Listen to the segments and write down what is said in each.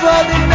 flooding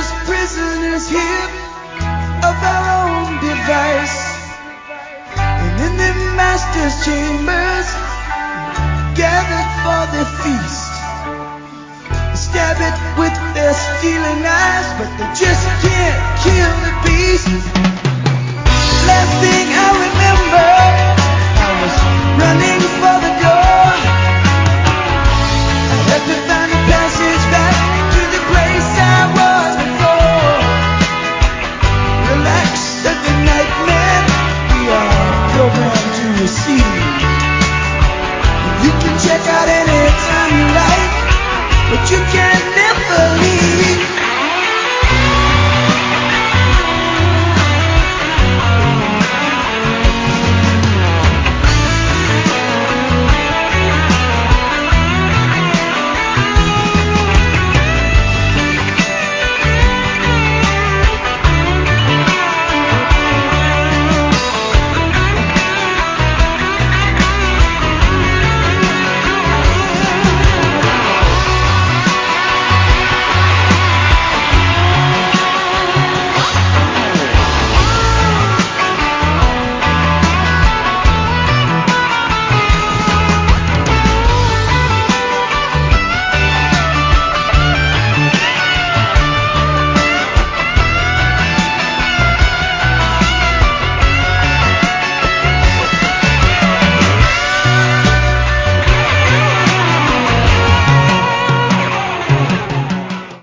just prisoners here of our own device. And in the master's chambers, gathered for the feast. Stab it with their stealing eyes, but just